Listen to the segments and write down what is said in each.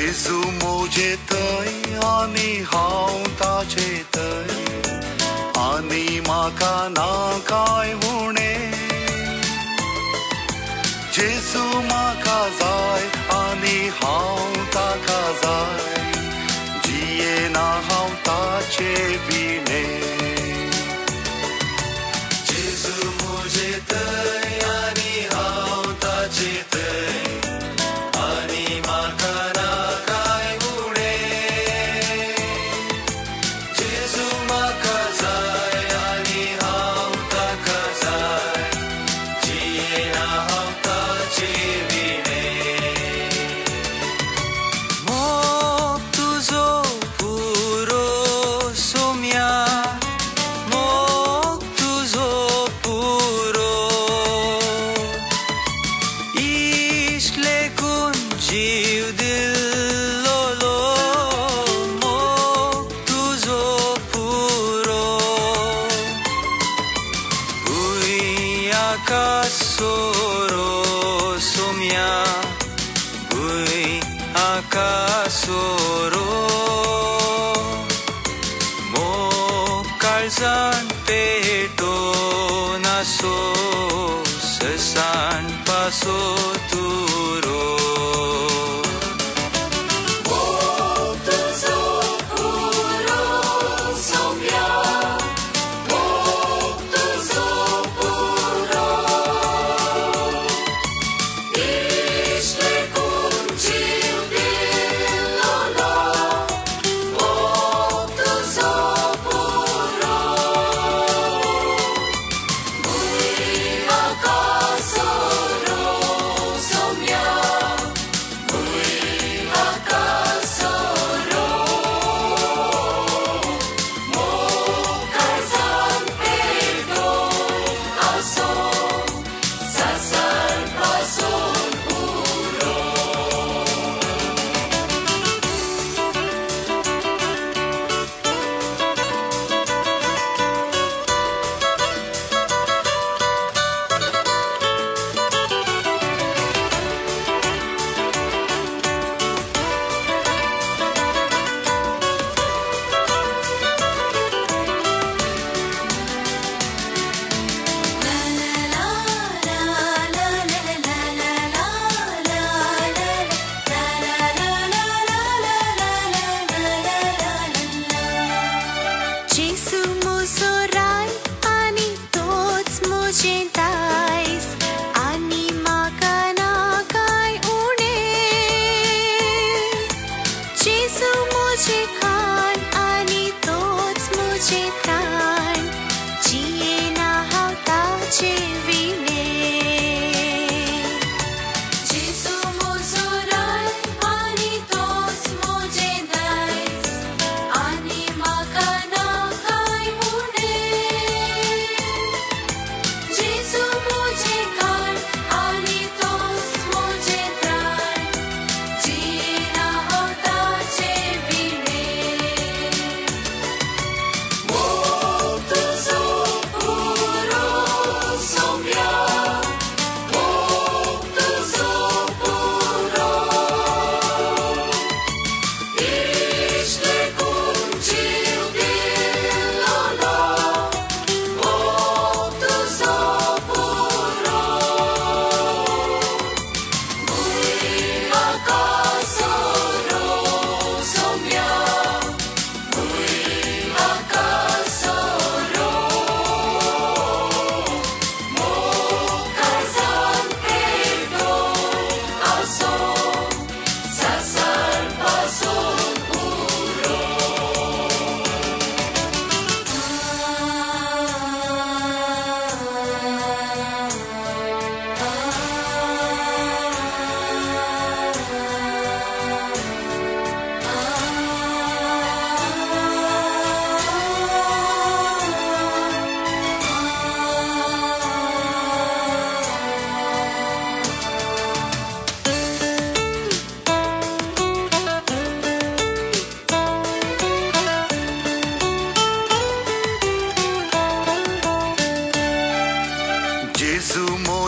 जेजू मोजे थंय आनी हांव ताचे थंय आनी म्हाका ना कांय उणें जेजू म्हाका जाय आनी हांव ताका जाय जियेना हांव ताचे बी म्हाका सोरो सोम्या भूंय आका सोरो मो काळजान पेटो नासो ससान पासो तुरो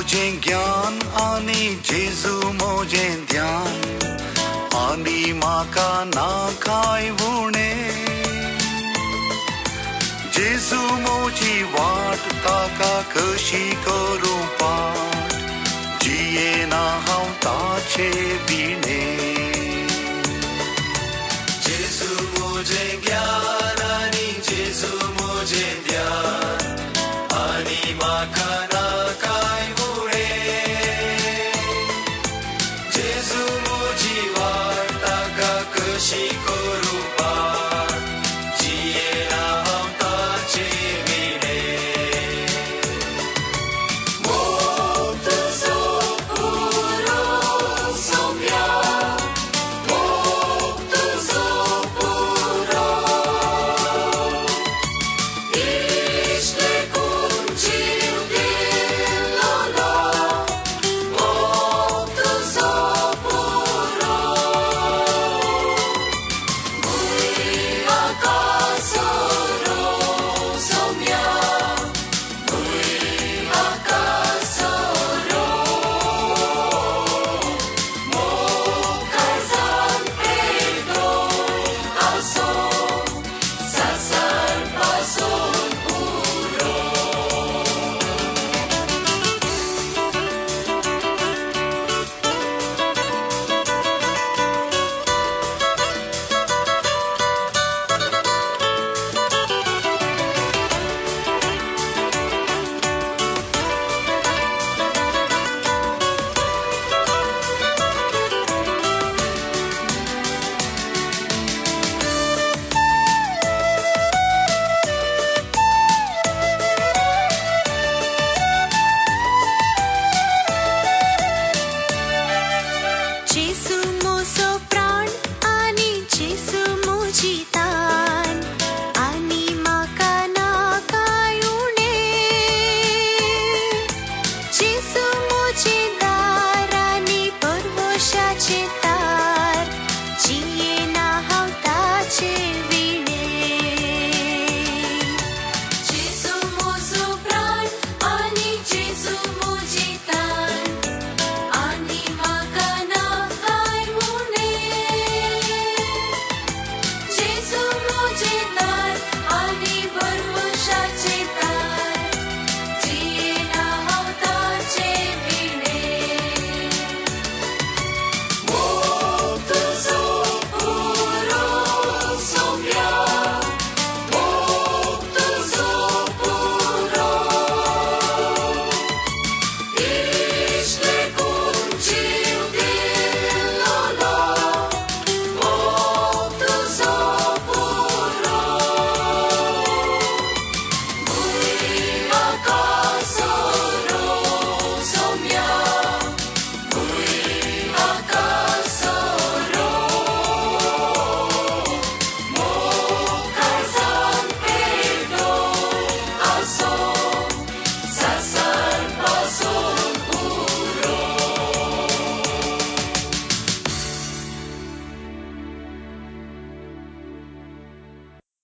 मोजें ज्ञान, आनी जेजू मोजें ध्यान। आनी म्हाका ना उणे जेजू मोजी वाट, ताका कशी करूँ पाट जियेना हांव ताचे विणें जेजू मोजें she